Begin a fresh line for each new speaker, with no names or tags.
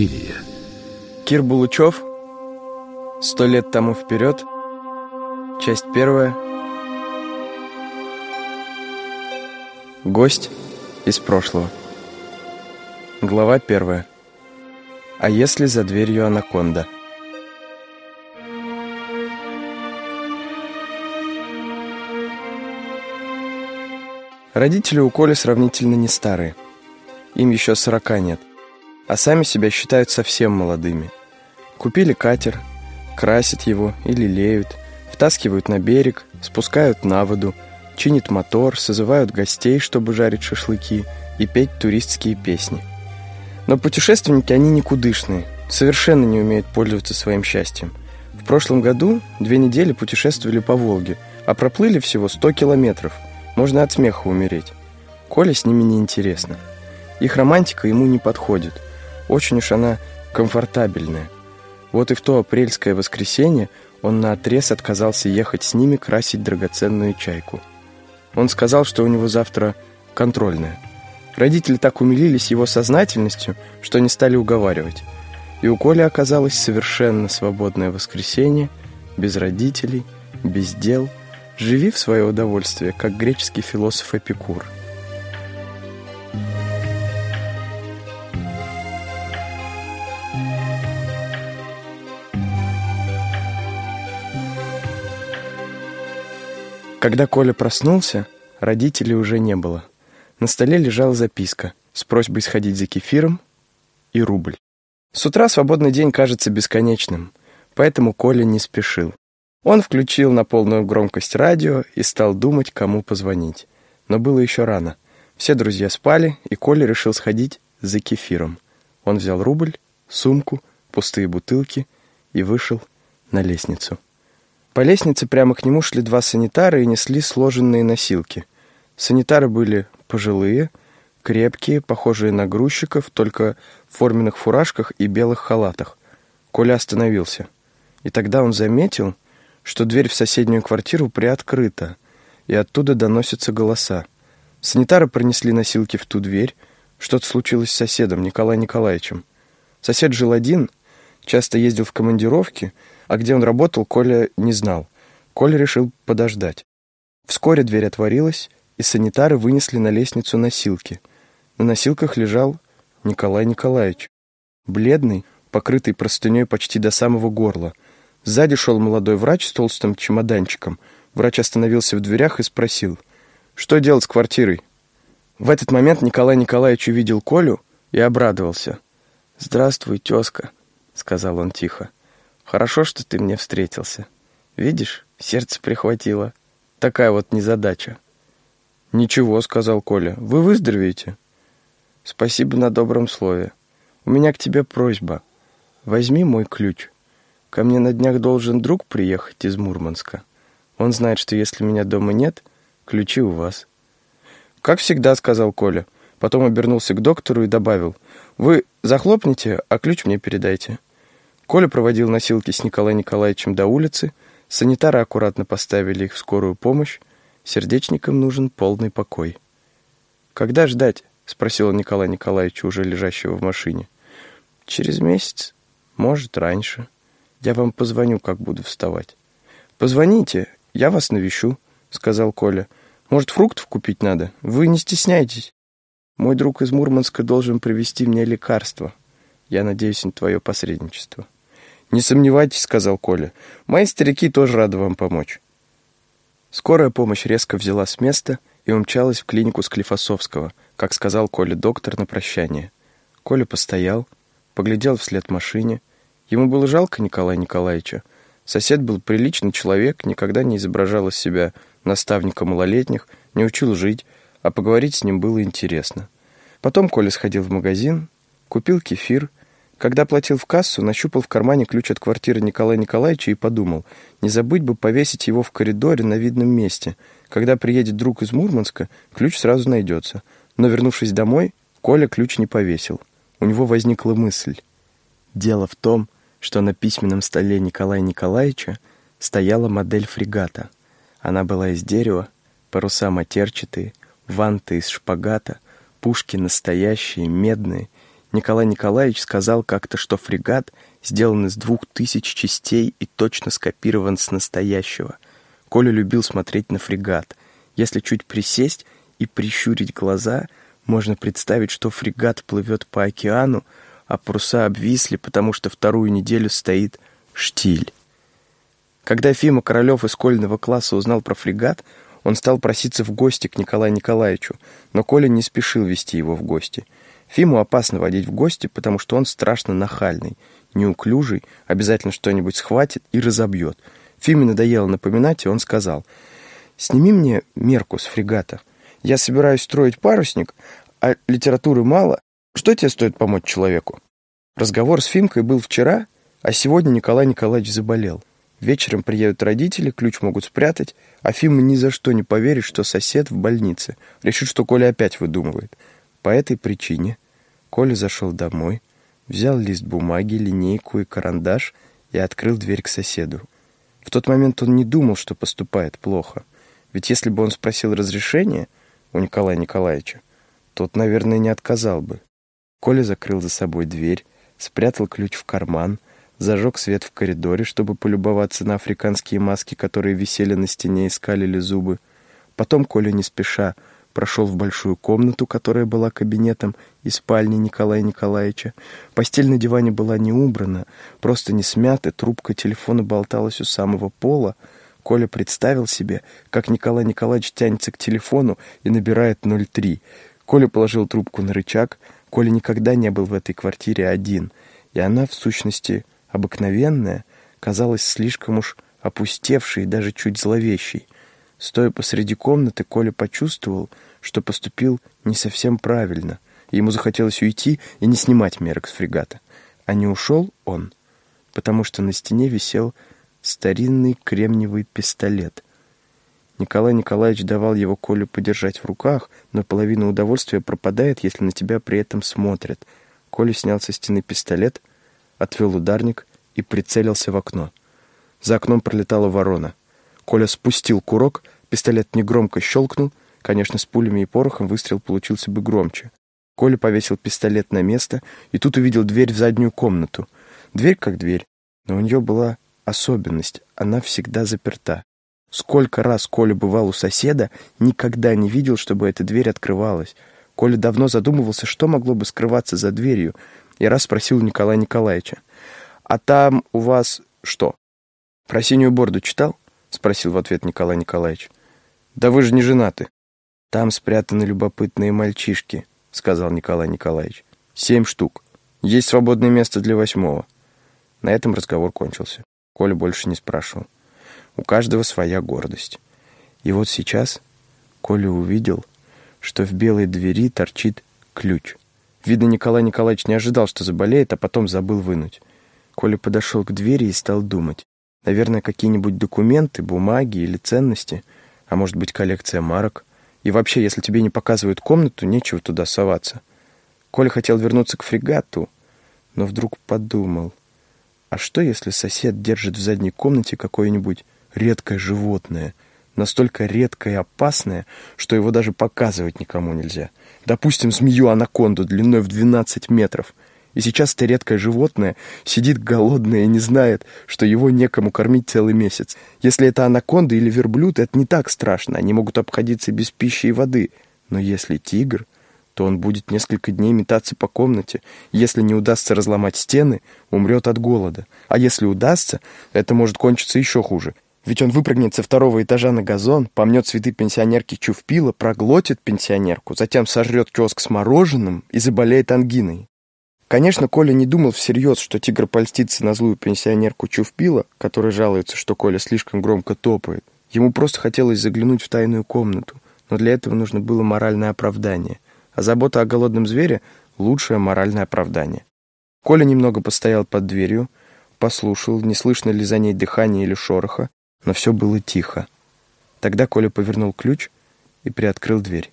Суспирия.
Кир Булычев. Сто лет тому вперед. Часть первая. Гость из прошлого. Глава первая. А если за дверью анаконда? Родители у Коли сравнительно не старые. Им еще сорока нет. А сами себя считают совсем молодыми. Купили катер, красят его и лелеют, втаскивают на берег, спускают на воду, чинят мотор, созывают гостей, чтобы жарить шашлыки и петь туристские песни. Но путешественники, они никудышные, совершенно не умеют пользоваться своим счастьем. В прошлом году две недели путешествовали по Волге, а проплыли всего 100 километров – можно от смеха умереть. Коле с ними неинтересно. Их романтика ему не подходит. Очень уж она комфортабельная. Вот и в то апрельское воскресенье он наотрез отказался ехать с ними красить драгоценную чайку. Он сказал, что у него завтра контрольная. Родители так умилились его сознательностью, что не стали уговаривать. И у Коли оказалось совершенно свободное воскресенье, без родителей, без дел – Живи в свое удовольствие, как греческий философ Эпикур. Когда Коля проснулся, родителей уже не было. На столе лежала записка с просьбой сходить за кефиром и рубль. С утра свободный день кажется бесконечным, поэтому Коля не спешил. Он включил на полную громкость радио и стал думать, кому позвонить. Но было еще рано. Все друзья спали, и Коля решил сходить за кефиром. Он взял рубль, сумку, пустые бутылки и вышел на лестницу. По лестнице прямо к нему шли два санитара и несли сложенные носилки. Санитары были пожилые, крепкие, похожие на грузчиков, только в форменных фуражках и белых халатах. Коля остановился. И тогда он заметил, что дверь в соседнюю квартиру приоткрыта, и оттуда доносятся голоса. Санитары принесли носилки в ту дверь. Что-то случилось с соседом, Николаем Николаевичем. Сосед жил один, часто ездил в командировки, а где он работал, Коля не знал. Коля решил подождать. Вскоре дверь отворилась, и санитары вынесли на лестницу носилки. На носилках лежал Николай Николаевич. Бледный, покрытый простыней почти до самого горла — Сзади шел молодой врач с толстым чемоданчиком. Врач остановился в дверях и спросил, что делать с квартирой? В этот момент Николай Николаевич увидел Колю и обрадовался. «Здравствуй, тезка», — сказал он тихо. «Хорошо, что ты мне встретился. Видишь, сердце прихватило. Такая вот незадача». «Ничего», — сказал Коля, — «вы выздоровеете». «Спасибо на добром слове. У меня к тебе просьба. Возьми мой ключ». Ко мне на днях должен друг приехать из Мурманска. Он знает, что если меня дома нет, ключи у вас». «Как всегда», — сказал Коля. Потом обернулся к доктору и добавил. «Вы захлопните, а ключ мне передайте». Коля проводил носилки с Николаем Николаевичем до улицы. Санитары аккуратно поставили их в скорую помощь. Сердечникам нужен полный покой. «Когда ждать?» — спросил Николай Николаевич, уже лежащего в машине. «Через месяц. Может, раньше». Я вам позвоню, как буду вставать. Позвоните, я вас навещу, сказал Коля. Может, фруктов купить надо? Вы не стесняйтесь. Мой друг из Мурманска должен привезти мне лекарство. Я надеюсь на твое посредничество. Не сомневайтесь, сказал Коля. Мои старики тоже рады вам помочь. Скорая помощь резко взяла с места и умчалась в клинику Склифосовского, как сказал Коля доктор на прощание. Коля постоял, поглядел вслед машине, Ему было жалко Николая Николаевича. Сосед был приличный человек, никогда не изображал из себя наставника малолетних, не учил жить, а поговорить с ним было интересно. Потом Коля сходил в магазин, купил кефир. Когда платил в кассу, нащупал в кармане ключ от квартиры Николая Николаевича и подумал, не забыть бы повесить его в коридоре на видном месте. Когда приедет друг из Мурманска, ключ сразу найдется. Но, вернувшись домой, Коля ключ не повесил. У него возникла мысль. Дело в том, что на письменном столе Николая Николаевича стояла модель фрегата. Она была из дерева, паруса матерчатые, ванты из шпагата, пушки настоящие, медные, Николай Николаевич сказал как-то, что фрегат сделан из двух тысяч частей и точно скопирован с настоящего. Коля любил смотреть на фрегат. Если чуть присесть и прищурить глаза, можно представить, что фрегат плывет по океану, а паруса обвисли, потому что вторую неделю стоит штиль. Когда Фима Королев из школьного класса узнал про фрегат, он стал проситься в гости к Николаю Николаевичу, но Коля не спешил вести его в гости. Фиму опасно водить в гости, потому что он страшно нахальный, неуклюжий, обязательно что-нибудь схватит и разобьет. Фиме надоело напоминать, и он сказал, «Сними мне мерку с фрегата. Я собираюсь строить парусник, а литературы мало. Что тебе стоит помочь человеку?» Разговор с Фимкой был вчера, а сегодня Николай Николаевич заболел. Вечером приедут родители, ключ могут спрятать, а Фима ни за что не поверит, что сосед в больнице. Решит, что Коля опять выдумывает. По этой причине Коля зашел домой, взял лист бумаги, линейку и карандаш и открыл дверь к соседу. В тот момент он не думал, что поступает плохо. Ведь если бы он спросил разрешения у Николая Николаевича, тот, наверное, не отказал бы. Коля закрыл за собой дверь, спрятал ключ в карман — зажег свет в коридоре, чтобы полюбоваться на африканские маски, которые висели на стене и скалили зубы. Потом Коля не спеша прошел в большую комнату, которая была кабинетом и спальней Николая Николаевича. Постель на диване была не убрана, просто не смята, трубка телефона болталась у самого пола. Коля представил себе, как Николай Николаевич тянется к телефону и набирает 03. Коля положил трубку на рычаг. Коля никогда не был в этой квартире один, и она, в сущности, обыкновенная, казалась слишком уж опустевшей и даже чуть зловещей. Стоя посреди комнаты, Коля почувствовал, что поступил не совсем правильно. Ему захотелось уйти и не снимать мерок с фрегата. А не ушел он, потому что на стене висел старинный кремниевый пистолет. Николай Николаевич давал его Колю подержать в руках, но половина удовольствия пропадает, если на тебя при этом смотрят. Коля снял со стены пистолет, отвел ударник и прицелился в окно. За окном пролетала ворона. Коля спустил курок, пистолет негромко щелкнул. Конечно, с пулями и порохом выстрел получился бы громче. Коля повесил пистолет на место и тут увидел дверь в заднюю комнату. Дверь как дверь, но у нее была особенность. Она всегда заперта. Сколько раз Коля бывал у соседа, никогда не видел, чтобы эта дверь открывалась. Коля давно задумывался, что могло бы скрываться за дверью, и раз спросил Николая Николаевича. «А там у вас что?» «Про синюю борду читал?» — спросил в ответ Николай Николаевич. «Да вы же не женаты». «Там спрятаны любопытные мальчишки», — сказал Николай Николаевич. «Семь штук. Есть свободное место для восьмого». На этом разговор кончился. Коля больше не спрашивал. У каждого своя гордость. И вот сейчас Коля увидел, что в белой двери торчит ключ. Видно, Николай Николаевич не ожидал, что заболеет, а потом забыл вынуть. Коля подошел к двери и стал думать. Наверное, какие-нибудь документы, бумаги или ценности, а может быть, коллекция марок. И вообще, если тебе не показывают комнату, нечего туда соваться. Коля хотел вернуться к фрегату, но вдруг подумал, а что, если сосед держит в задней комнате какое-нибудь редкое животное — настолько редкое и опасное, что его даже показывать никому нельзя. Допустим, змею-анаконду длиной в 12 метров. И сейчас это редкое животное сидит голодное и не знает, что его некому кормить целый месяц. Если это анаконда или верблюд, это не так страшно, они могут обходиться без пищи и воды. Но если тигр, то он будет несколько дней метаться по комнате. Если не удастся разломать стены, умрет от голода. А если удастся, это может кончиться еще хуже – ведь он выпрыгнет со второго этажа на газон, помнет цветы пенсионерки Чувпила, проглотит пенсионерку, затем сожрет киоск с мороженым и заболеет ангиной. Конечно, Коля не думал всерьез, что тигр польстится на злую пенсионерку Чувпила, которая жалуется, что Коля слишком громко топает. Ему просто хотелось заглянуть в тайную комнату, но для этого нужно было моральное оправдание. А забота о голодном звере — лучшее моральное оправдание. Коля немного постоял под дверью, послушал, не слышно ли за ней дыхания или шороха, но все было тихо. Тогда Коля повернул ключ и приоткрыл дверь.